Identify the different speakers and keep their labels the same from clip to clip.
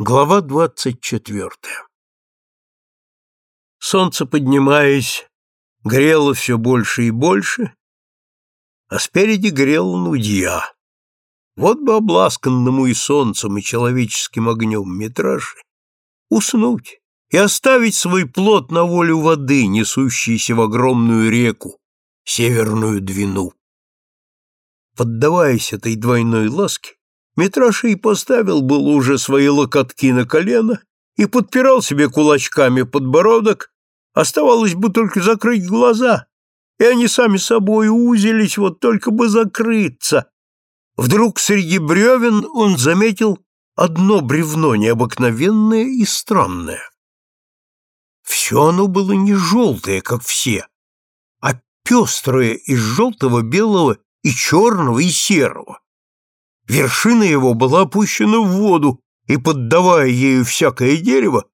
Speaker 1: Глава двадцать четвертая Солнце, поднимаясь, грело все больше и больше, а спереди грел нудья. Вот бы обласканному и солнцем, и человеческим огнем метраши уснуть и оставить свой плод на волю воды, несущейся в огромную реку, Северную Двину. Поддаваясь этой двойной ласке, Митраша и поставил был уже свои локотки на колено и подпирал себе кулачками подбородок, оставалось бы только закрыть глаза, и они сами собой узились, вот только бы закрыться. Вдруг среди бревен он заметил одно бревно необыкновенное и странное. Все оно было не желтое, как все, а пестрое из желтого, белого и черного, и серого. Вершина его была опущена в воду, и, поддавая ею всякое дерево,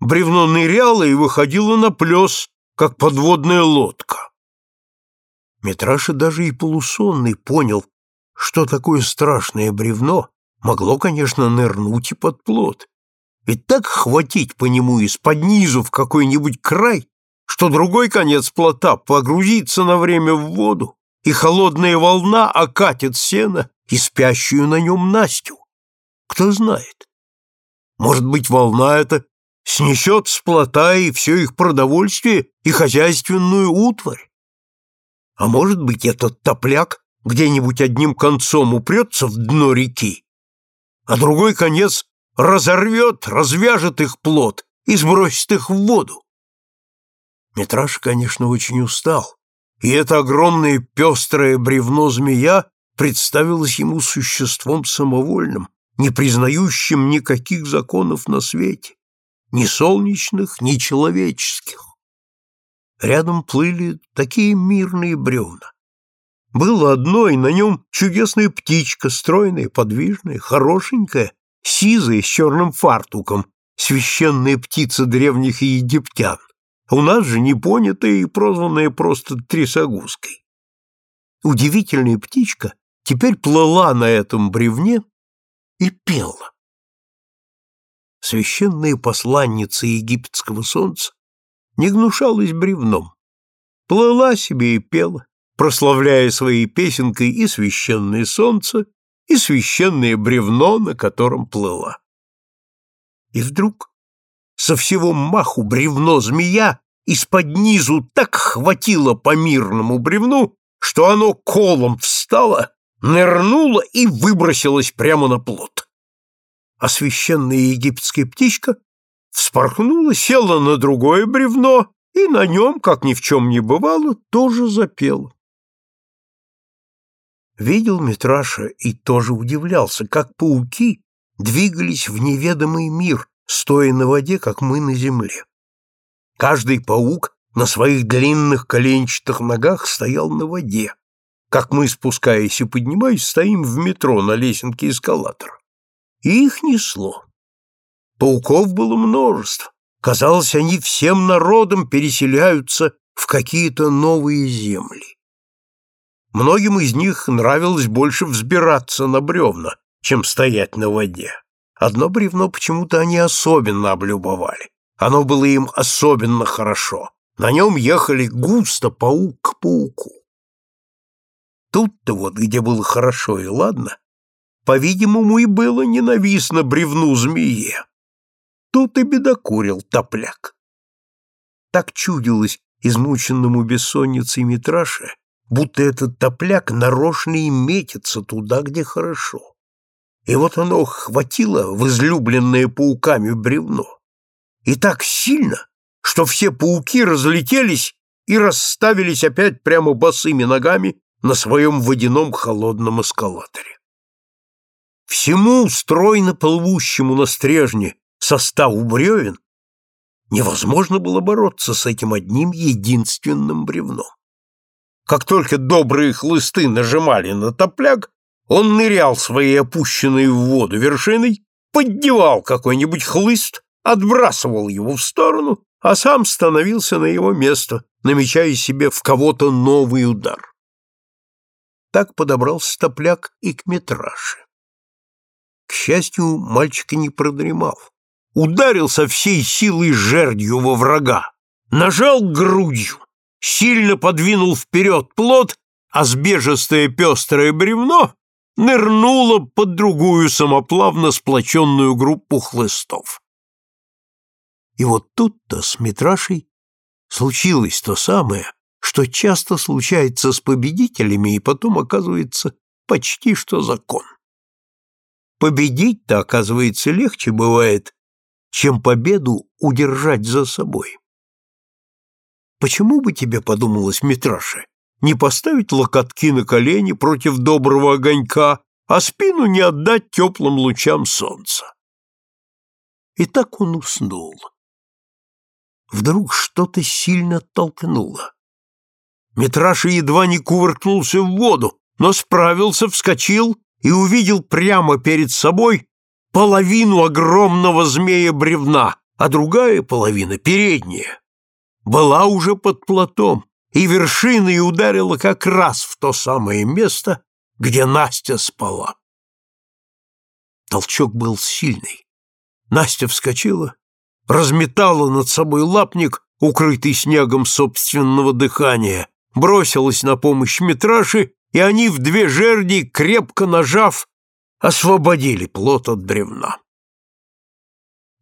Speaker 1: бревно ныряло и выходило на плес, как подводная лодка. Митраша даже и полусонный понял, что такое страшное бревно могло, конечно, нырнуть и под плот, и так хватить по нему из-под низу в какой-нибудь край, что другой конец плота погрузится на время в воду, и холодная волна окатит сено и спящую на нем Настю. Кто знает? Может быть, волна эта снесет с плота и все их продовольствие и хозяйственную утварь? А может быть, этот топляк где-нибудь одним концом упрется в дно реки, а другой конец разорвет, развяжет их плод и сбросит их в воду. Митраша, конечно, очень устал, и это огромное пестрое бревно-змея представилось ему существом самовольным, не признающим никаких законов на свете, ни солнечных, ни человеческих. Рядом плыли такие мирные бревна. Было одно, и на нем чудесная птичка, стройная, подвижная, хорошенькая, сизая, с черным фартуком, священная птица древних египтян, у нас же непонятая и прозванная просто трясогузкой. Удивительная птичка теперь плыла на этом бревне и пела. Священная посланница египетского солнца не гнушалась бревном, плыла себе и пела, прославляя своей песенкой и священное солнце, и священное бревно, на котором плыла. И вдруг со всего маху бревно-змея из-под низу так хватило по мирному бревну, что оно колом встало нырнула и выбросилась прямо на плот. А священная египетская птичка вспорхнула, села на другое бревно и на нем, как ни в чем не бывало, тоже запела. Видел Митраша и тоже удивлялся, как пауки двигались в неведомый мир, стоя на воде, как мы на земле. Каждый паук на своих длинных коленчатых ногах стоял на воде, как мы, спускаясь и поднимаясь, стоим в метро на лесенке эскалатора. И их несло. Пауков было множество. Казалось, они всем народом переселяются в какие-то новые земли. Многим из них нравилось больше взбираться на бревна, чем стоять на воде. Одно бревно почему-то они особенно облюбовали. Оно было им особенно хорошо. На нем ехали густо паук к пауку. Тут-то вот, где было хорошо и ладно, по-видимому, и было ненавистно бревну змее. Тут и бедокурил топляк. Так чудилось измученному бессонницей Митраше, будто этот топляк нарочно и метится туда, где хорошо. И вот оно хватило в излюбленное пауками бревно. И так сильно, что все пауки разлетелись и расставились опять прямо босыми ногами на своем водяном холодном эскалаторе. Всему стройно плывущему на стрежне составу бревен невозможно было бороться с этим одним единственным бревном. Как только добрые хлысты нажимали на топляк, он нырял своей опущенной в воду вершиной, поддевал какой-нибудь хлыст, отбрасывал его в сторону, а сам становился на его место, намечая себе в кого-то новый удар. Так подобрался топляк и к метраше. К счастью, мальчик не продремал. ударил со всей силой жердью во врага, нажал грудью, сильно подвинул вперед плот, а сбежистое пестрое бревно нырнуло под другую самоплавно сплоченную группу хлыстов. И вот тут-то с Митрашей случилось то самое, что часто случается с победителями и потом оказывается почти что закон. Победить-то, оказывается, легче бывает, чем победу удержать за собой. Почему бы тебе, подумалось Митраше, не поставить локотки на колени против доброго огонька, а спину не отдать теплым лучам солнца? И так он уснул. Вдруг что-то сильно толкнуло. Митраша едва не кувыркнулся в воду, но справился, вскочил и увидел прямо перед собой половину огромного змея-бревна, а другая половина, передняя, была уже под платом, и вершиной ударила как раз в то самое место, где Настя спала. Толчок был сильный. Настя вскочила, разметала над собой лапник, укрытый снегом собственного дыхания, бросилась на помощь Митраше, и они в две жерди, крепко нажав, освободили плот от бревна.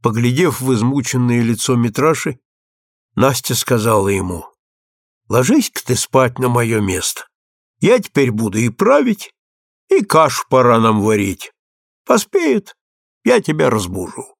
Speaker 1: Поглядев в измученное лицо Митраши, Настя сказала ему, «Ложись-ка ты спать на мое место. Я теперь буду и править, и кашу пора нам варить. Поспеет, я тебя разбужу».